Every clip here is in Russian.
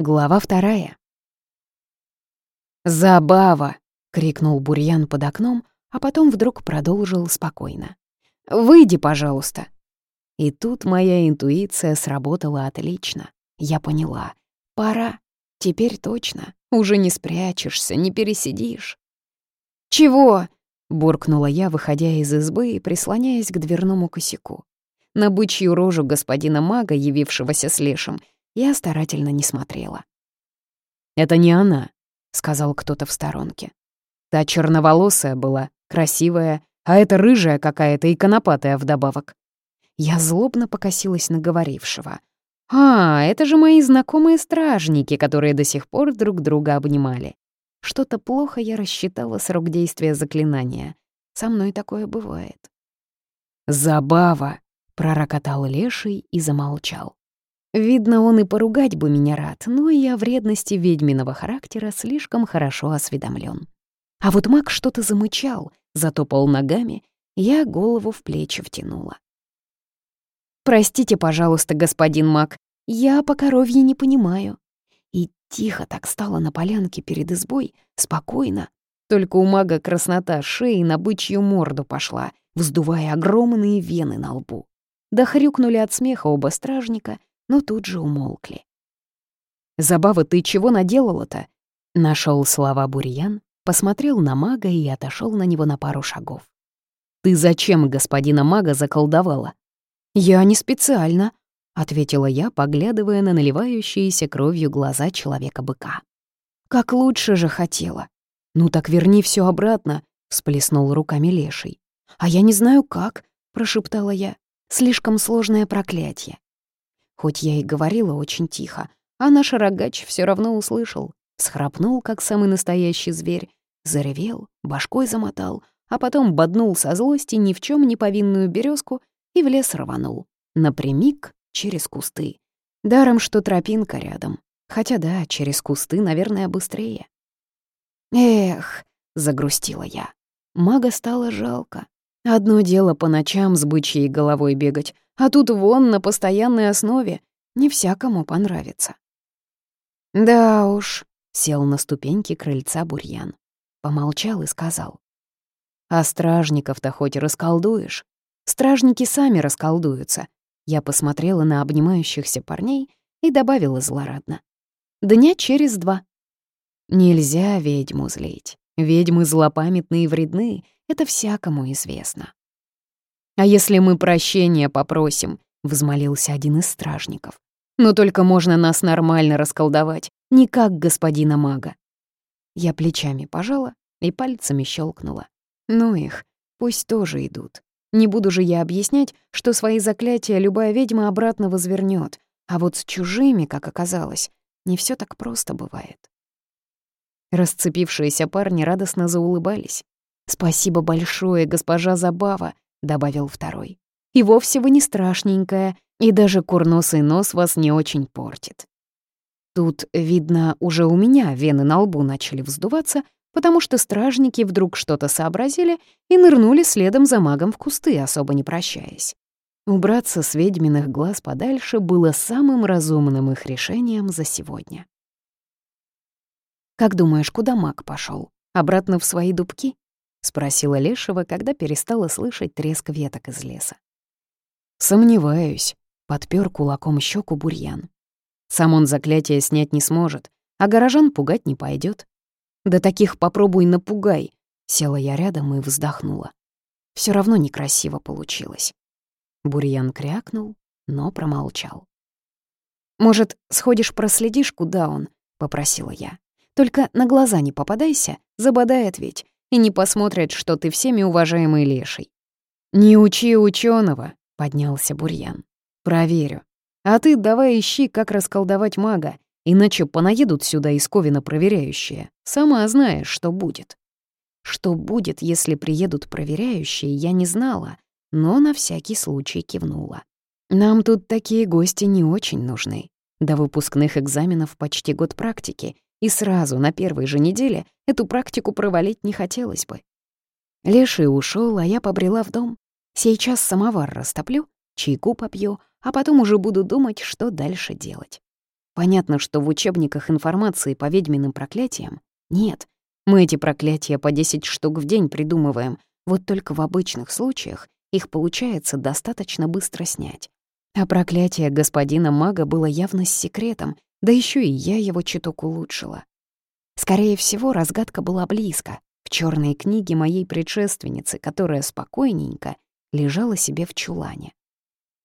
Глава вторая. «Забава!» — крикнул Бурьян под окном, а потом вдруг продолжил спокойно. «Выйди, пожалуйста!» И тут моя интуиция сработала отлично. Я поняла. Пора. Теперь точно. Уже не спрячешься, не пересидишь. «Чего?» — буркнула я, выходя из избы и прислоняясь к дверному косяку. На бычью рожу господина мага, явившегося с лешим, я старательно не смотрела. «Это не она», — сказал кто-то в сторонке. «Та черноволосая была, красивая, а эта рыжая какая-то и конопатая вдобавок». Я злобно покосилась на говорившего. «А, это же мои знакомые стражники, которые до сих пор друг друга обнимали. Что-то плохо я рассчитала срок действия заклинания. Со мной такое бывает». «Забава!» — пророкотал леший и замолчал. Видно, он и поругать бы меня рад, но я о вредности ведьминого характера слишком хорошо осведомлен. А вот маг что-то замычал, затопал ногами, я голову в плечи втянула. «Простите, пожалуйста, господин маг, я по коровье не понимаю». И тихо так стало на полянке перед избой, спокойно. Только у мага краснота шеи на бычью морду пошла, вздувая огромные вены на лбу. Да хрюкнули от смеха оба стражника, но тут же умолкли. «Забава, ты чего наделала-то?» Нашел слова Бурьян, посмотрел на мага и отошел на него на пару шагов. «Ты зачем господина мага заколдовала?» «Я не специально», — ответила я, поглядывая на наливающиеся кровью глаза человека-быка. «Как лучше же хотела». «Ну так верни все обратно», — всплеснул руками леший. «А я не знаю как», — прошептала я. «Слишком сложное проклятие. Хоть я и говорила очень тихо, а наш рогач все равно услышал. Схрапнул, как самый настоящий зверь, заревел, башкой замотал, а потом боднул со злости ни в чем не повинную березку и в лес рванул. Напрямик через кусты. Даром, что тропинка рядом. Хотя да, через кусты, наверное, быстрее. «Эх», — загрустила я. Мага стало жалко. Одно дело по ночам с бычьей головой бегать, а тут вон на постоянной основе. Не всякому понравится. Да уж, сел на ступеньки крыльца бурьян. Помолчал и сказал. А стражников-то хоть расколдуешь? Стражники сами расколдуются. Я посмотрела на обнимающихся парней и добавила злорадно. Дня через два. Нельзя ведьму злить. Ведьмы злопамятные и вредны, это всякому известно. «А если мы прощения попросим?» — взмолился один из стражников. «Но только можно нас нормально расколдовать, не как господина мага». Я плечами пожала и пальцами щелкнула. «Ну их, пусть тоже идут. Не буду же я объяснять, что свои заклятия любая ведьма обратно возвернет, а вот с чужими, как оказалось, не все так просто бывает». Расцепившиеся парни радостно заулыбались. «Спасибо большое, госпожа Забава», — добавил второй. «И вовсе вы не страшненькая, и даже курносый нос вас не очень портит». Тут, видно, уже у меня вены на лбу начали вздуваться, потому что стражники вдруг что-то сообразили и нырнули следом за магом в кусты, особо не прощаясь. Убраться с ведьминых глаз подальше было самым разумным их решением за сегодня. «Как думаешь, куда маг пошел? Обратно в свои дубки?» — спросила Лешего, когда перестала слышать треск веток из леса. «Сомневаюсь», — подпер кулаком щеку бурьян. «Сам он заклятие снять не сможет, а горожан пугать не пойдет. «Да таких попробуй напугай», — села я рядом и вздохнула. Все равно некрасиво получилось. Бурьян крякнул, но промолчал. «Может, сходишь проследишь, куда он?» — попросила я. «Только на глаза не попадайся, забодает ведь, и не посмотрят, что ты всеми уважаемый леший. «Не учи ученого, поднялся Бурьян. «Проверю. А ты давай ищи, как расколдовать мага, иначе понаедут сюда из Ковина проверяющие. Сама знаешь, что будет». Что будет, если приедут проверяющие, я не знала, но на всякий случай кивнула. Нам тут такие гости не очень нужны. До выпускных экзаменов почти год практики, и сразу на первой же неделе эту практику провалить не хотелось бы. Леший ушел, а я побрела в дом. Сейчас самовар растоплю, чайку попью, а потом уже буду думать, что дальше делать. Понятно, что в учебниках информации по ведьминым проклятиям нет. Мы эти проклятия по 10 штук в день придумываем, вот только в обычных случаях их получается достаточно быстро снять. А проклятие господина мага было явно с секретом, да еще и я его чуток улучшила. Скорее всего, разгадка была близко, в черной книге моей предшественницы, которая спокойненько лежала себе в чулане.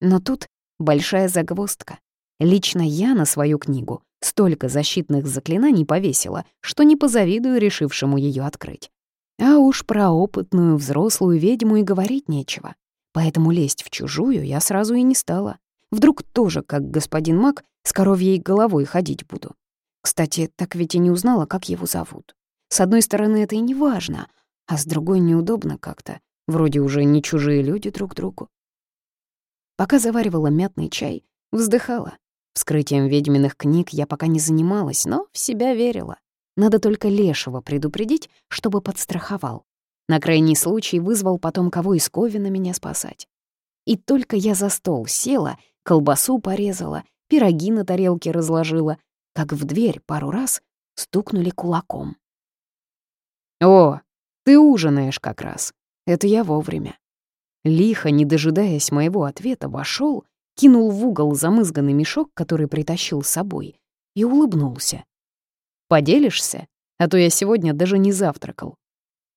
Но тут большая загвоздка. Лично я на свою книгу столько защитных заклинаний повесила, что не позавидую решившему ее открыть. А уж про опытную взрослую ведьму и говорить нечего. Поэтому лезть в чужую я сразу и не стала. Вдруг тоже, как господин Мак, с коровьей головой ходить буду. Кстати, так ведь и не узнала, как его зовут. С одной стороны, это и не важно, а с другой неудобно как-то. Вроде уже не чужие люди друг другу. Пока заваривала мятный чай, вздыхала. Вскрытием ведьминых книг я пока не занималась, но в себя верила. Надо только Лешего предупредить, чтобы подстраховал. На крайний случай вызвал потом кого из Ковина меня спасать. И только я за стол села, колбасу порезала, пироги на тарелке разложила, как в дверь пару раз стукнули кулаком. «О, ты ужинаешь как раз. Это я вовремя». Лихо, не дожидаясь моего ответа, вошел, кинул в угол замызганный мешок, который притащил с собой, и улыбнулся. «Поделишься? А то я сегодня даже не завтракал».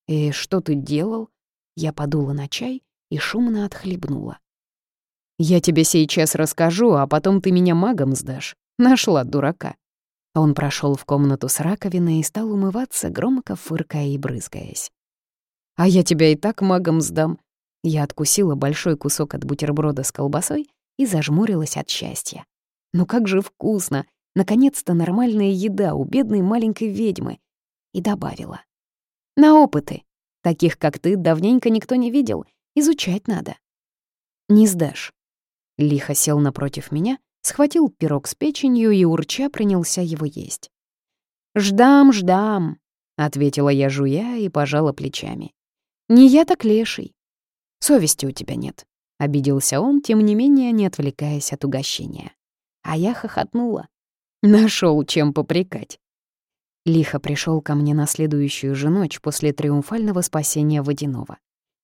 «И что ты делал?» Я подула на чай и шумно отхлебнула. «Я тебе сейчас расскажу, а потом ты меня магом сдашь. Нашла дурака». Он прошел в комнату с раковиной и стал умываться, громко фыркая и брызгаясь. «А я тебя и так магом сдам». Я откусила большой кусок от бутерброда с колбасой и зажмурилась от счастья. «Ну как же вкусно! Наконец-то нормальная еда у бедной маленькой ведьмы!» И добавила. «На опыты! Таких, как ты, давненько никто не видел. Изучать надо». «Не сдашь». Лихо сел напротив меня схватил пирог с печенью и урча принялся его есть. «Ждам, ждам», — ответила я, жуя, и пожала плечами. «Не я так леший. Совести у тебя нет», — обиделся он, тем не менее не отвлекаясь от угощения. А я хохотнула. Нашел чем попрекать. Лихо пришел ко мне на следующую же ночь после триумфального спасения водяного.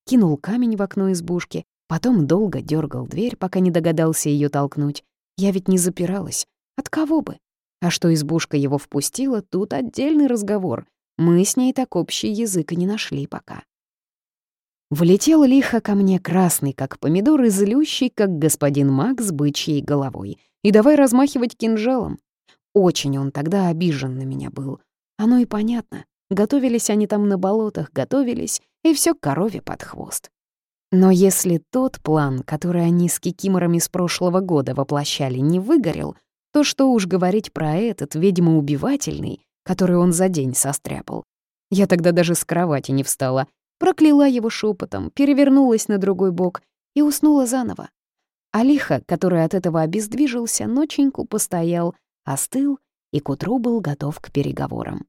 Кинул камень в окно избушки, потом долго дергал дверь, пока не догадался ее толкнуть, я ведь не запиралась. От кого бы? А что избушка его впустила, тут отдельный разговор. Мы с ней так общий язык и не нашли пока. Влетел лихо ко мне красный, как помидор, и злющий, как господин Мак с бычьей головой. И давай размахивать кинжалом. Очень он тогда обижен на меня был. Оно и понятно. Готовились они там на болотах, готовились, и все корове под хвост. Но если тот план, который они с кикиморами с прошлого года воплощали, не выгорел, то что уж говорить про этот, видимо, убивательный, который он за день состряпал. Я тогда даже с кровати не встала, прокляла его шепотом, перевернулась на другой бок и уснула заново. Алиха, который от этого обездвижился, ноченьку постоял, остыл и к утру был готов к переговорам.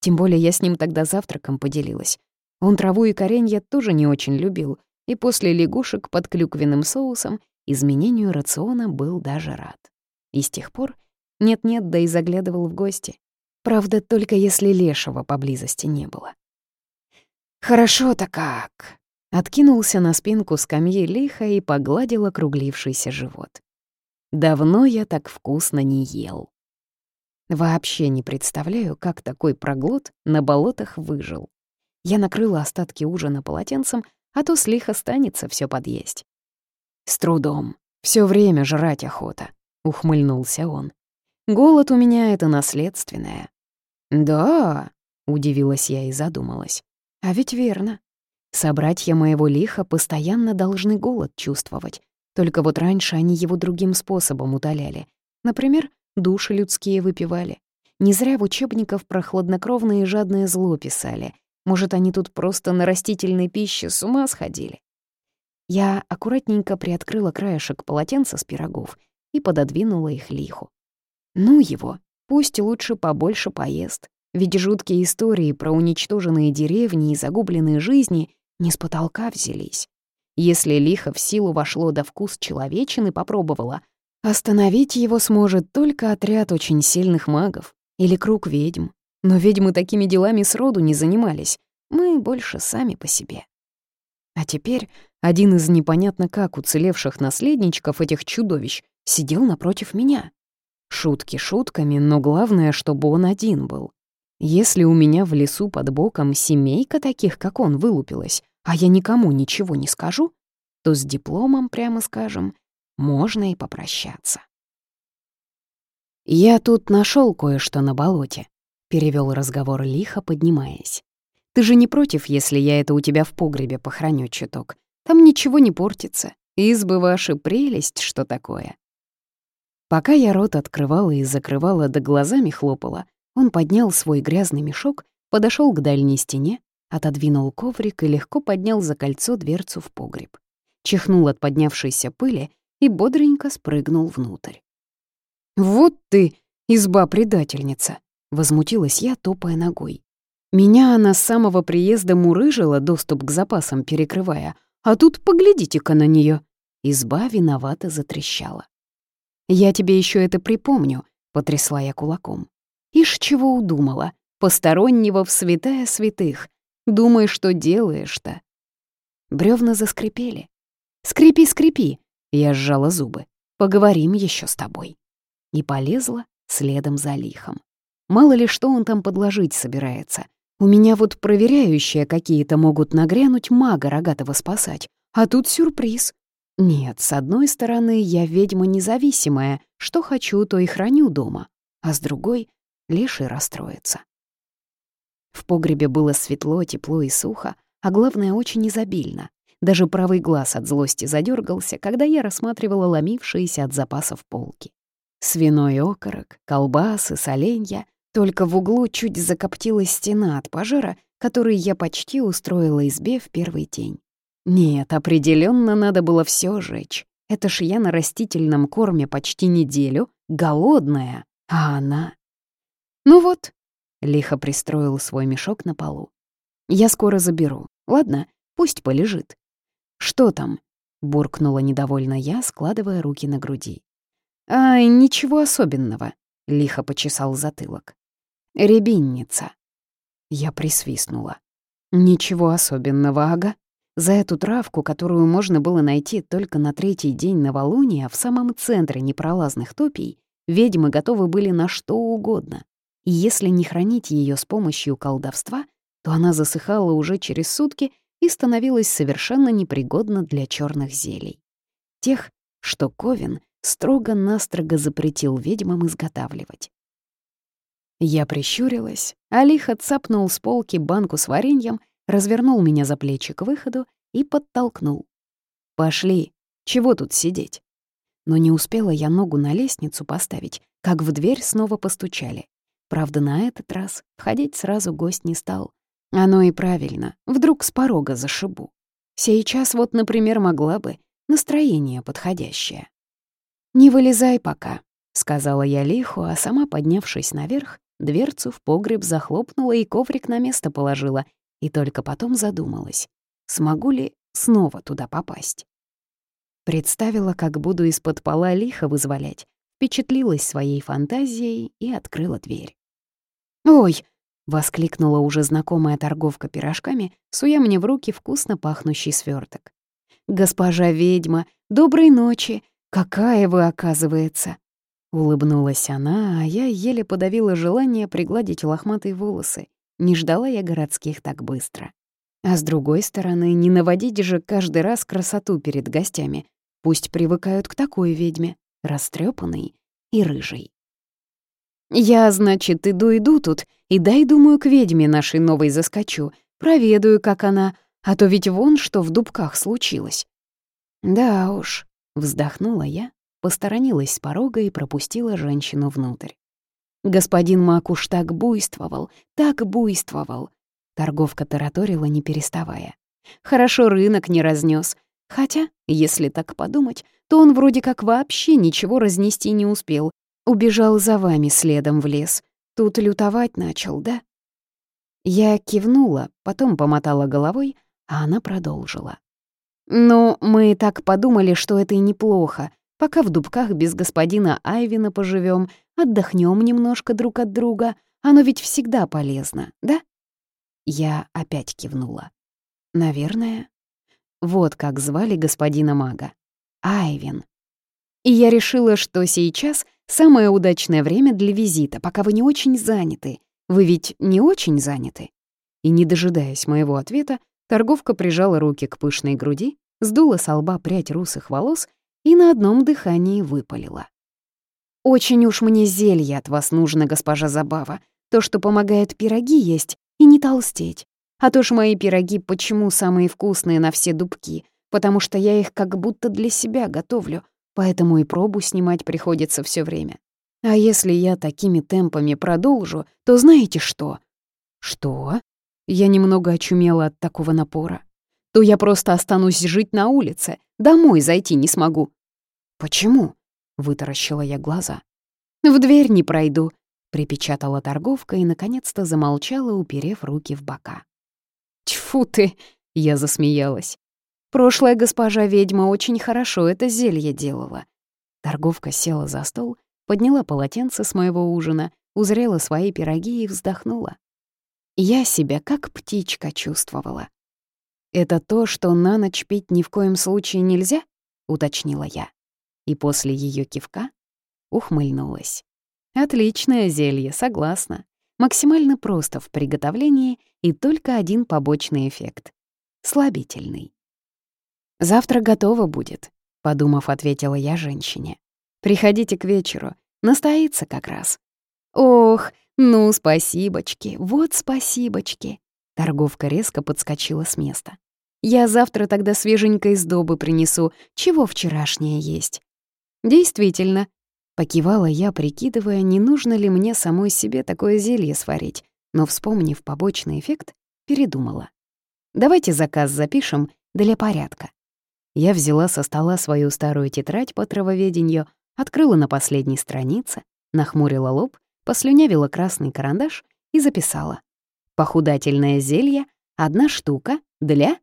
Тем более я с ним тогда завтраком поделилась. Он траву и коренья тоже не очень любил — и после лягушек под клюквенным соусом изменению рациона был даже рад. И с тех пор нет-нет, да и заглядывал в гости. Правда, только если лешего поблизости не было. «Хорошо-то как!» Откинулся на спинку скамьи лихо и погладил округлившийся живот. «Давно я так вкусно не ел». Вообще не представляю, как такой проглот на болотах выжил. Я накрыла остатки ужина полотенцем, а то с лих останется все подъесть. «С трудом. Все время жрать охота», — ухмыльнулся он. «Голод у меня — это наследственное». «Да», — удивилась я и задумалась. «А ведь верно. Собратья моего лиха постоянно должны голод чувствовать. Только вот раньше они его другим способом утоляли. Например, души людские выпивали. Не зря в учебниках про хладнокровное и жадное зло писали. Может, они тут просто на растительной пище с ума сходили? Я аккуратненько приоткрыла краешек полотенца с пирогов и пододвинула их лиху. Ну его, пусть лучше побольше поест, ведь жуткие истории про уничтоженные деревни и загубленные жизни не с потолка взялись. Если лихо в силу вошло до вкус человечины попробовала, Остановить его сможет только отряд очень сильных магов или круг ведьм. Но ведьмы такими делами сроду не занимались. Мы больше сами по себе. А теперь один из непонятно как уцелевших наследничков этих чудовищ сидел напротив меня. Шутки шутками, но главное, чтобы он один был. Если у меня в лесу под боком семейка таких, как он, вылупилась, а я никому ничего не скажу, то с дипломом, прямо скажем, можно и попрощаться. «Я тут нашел кое-что на болоте», — перевел разговор лихо, поднимаясь. «Ты же не против, если я это у тебя в погребе похороню чуток? Там ничего не портится. Избы ваши прелесть, что такое». Пока я рот открывала и закрывала, да глазами хлопала, он поднял свой грязный мешок, подошел к дальней стене, отодвинул коврик и легко поднял за кольцо дверцу в погреб. Чихнул от поднявшейся пыли и бодренько спрыгнул внутрь. «Вот ты, изба-предательница!» — возмутилась я, топая ногой. Меня она с самого приезда мурыжила, доступ к запасам перекрывая, а тут поглядите-ка на нее. Изба виновато затрещала. «Я тебе еще это припомню», — потрясла я кулаком. «Ишь, чего удумала? Постороннего в святая святых. Думай, что делаешь-то». Бревна заскрипели. «Скрипи, скрипи!» Я сжала зубы. «Поговорим еще с тобой». И полезла следом за лихом. Мало ли что он там подложить собирается. У меня вот проверяющие какие-то могут нагрянуть мага рогатого спасать. А тут сюрприз. Нет, с одной стороны, я ведьма независимая, что хочу, то и храню дома. А с другой — леший расстроится. В погребе было светло, тепло и сухо, а главное, очень изобильно. Даже правый глаз от злости задергался, когда я рассматривала ломившиеся от запасов полки. Свиной окорок, колбасы, соленья. Только в углу чуть закоптилась стена от пожара, который я почти устроила избе в первый день. Нет, определенно надо было все жечь. Это ж я на растительном корме почти неделю, голодная, а она... Ну вот, лихо пристроил свой мешок на полу. Я скоро заберу. Ладно, пусть полежит. «Что там?» — буркнула недовольно я, складывая руки на груди. «Ай, ничего особенного», — лихо почесал затылок. «Рябинница». Я присвистнула. «Ничего особенного, ага. За эту травку, которую можно было найти только на третий день новолуния в самом центре непролазных топий, ведьмы готовы были на что угодно. И если не хранить ее с помощью колдовства, то она засыхала уже через сутки и становилась совершенно непригодна для черных зелий. Тех, что Ковин строго-настрого запретил ведьмам изготавливать. Я прищурилась, а лихо цапнул с полки банку с вареньем, развернул меня за плечи к выходу и подтолкнул. «Пошли, чего тут сидеть?» Но не успела я ногу на лестницу поставить, как в дверь снова постучали. Правда, на этот раз входить сразу гость не стал, оно и правильно, вдруг с порога зашибу. Сейчас вот, например, могла бы, настроение подходящее. «Не вылезай пока», — сказала я лиху, а сама, поднявшись наверх, дверцу в погреб захлопнула и коврик на место положила, и только потом задумалась, смогу ли снова туда попасть. Представила, как буду из-под пола лихо вызволять, впечатлилась своей фантазией и открыла дверь. «Ой!» — воскликнула уже знакомая торговка пирожками, суя мне в руки вкусно пахнущий сверток. «Госпожа ведьма, доброй ночи! Какая вы, оказывается!» Улыбнулась она, а я еле подавила желание пригладить лохматые волосы. Не ждала я городских так быстро. А с другой стороны, не наводить же каждый раз красоту перед гостями. Пусть привыкают к такой ведьме, растрепанной и рыжей. Я, значит, иду-иду тут, и дай, думаю, к ведьме нашей новой заскочу, проведаю, как она, а то ведь вон что в дубках случилось. Да уж, вздохнула я, посторонилась с порога и пропустила женщину внутрь. Господин Макуш так буйствовал, так буйствовал. Торговка тараторила, не переставая. Хорошо рынок не разнес, Хотя, если так подумать, то он вроде как вообще ничего разнести не успел, Убежал за вами следом в лес. Тут лютовать начал, да?» Я кивнула, потом помотала головой, а она продолжила. «Ну, мы так подумали, что это и неплохо. Пока в дубках без господина Айвина поживем, отдохнем немножко друг от друга. Оно ведь всегда полезно, да? Я опять кивнула. Наверное. Вот как звали господина мага. Айвин. И я решила, что сейчас самое удачное время для визита, пока вы не очень заняты. Вы ведь не очень заняты? И, не дожидаясь моего ответа, торговка прижала руки к пышной груди, сдула с лба прядь русых волос и на одном дыхании выпалила. «Очень уж мне зелье от вас нужно, госпожа Забава, то, что помогает пироги есть и не толстеть. А то ж мои пироги почему самые вкусные на все дубки, потому что я их как будто для себя готовлю, поэтому и пробу снимать приходится все время. А если я такими темпами продолжу, то знаете что? Что? Я немного очумела от такого напора. То я просто останусь жить на улице, домой зайти не смогу. Почему? Вытаращила я глаза. В дверь не пройду, припечатала торговка и наконец-то замолчала, уперев руки в бока. Тьфу ты, я засмеялась. Прошлая госпожа ведьма очень хорошо это зелье делала. Торговка села за стол, подняла полотенце с моего ужина, узрела свои пироги и вздохнула. Я себя как птичка чувствовала. «Это то, что на ночь пить ни в коем случае нельзя?» — уточнила я. И после ее кивка ухмыльнулась. «Отличное зелье, согласна. Максимально просто в приготовлении и только один побочный эффект — слабительный. «Завтра готово будет», — подумав, ответила я женщине. «Приходите к вечеру, настоится как раз». «Ох, ну, спасибочки, вот спасибочки». Торговка резко подскочила с места. «Я завтра тогда свеженькой сдобы принесу, чего вчерашнее есть». «Действительно», — покивала я, прикидывая, не нужно ли мне самой себе такое зелье сварить, но, вспомнив побочный эффект, передумала. «Давайте заказ запишем для порядка». Я взяла со стола свою старую тетрадь по травоведению, открыла на последней странице, нахмурила лоб, послюнявила красный карандаш и записала. «Похудательное зелье — одна штука для...»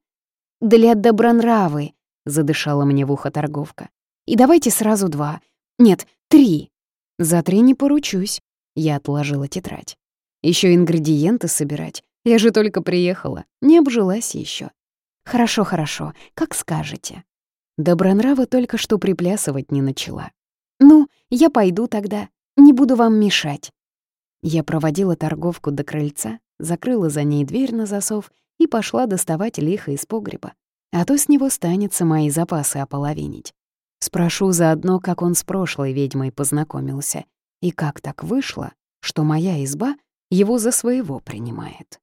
«Для добронравы», — задышала мне в ухо торговка. «И давайте сразу два. Нет, три». «За три не поручусь», — я отложила тетрадь. Еще ингредиенты собирать. Я же только приехала, не обжилась еще. «Хорошо, хорошо, как скажете». Добронрава только что приплясывать не начала. «Ну, я пойду тогда, не буду вам мешать». Я проводила торговку до крыльца, закрыла за ней дверь на засов и пошла доставать лихо из погреба. А то с него станется мои запасы ополовинить. Спрошу заодно, как он с прошлой ведьмой познакомился, и как так вышло, что моя изба его за своего принимает.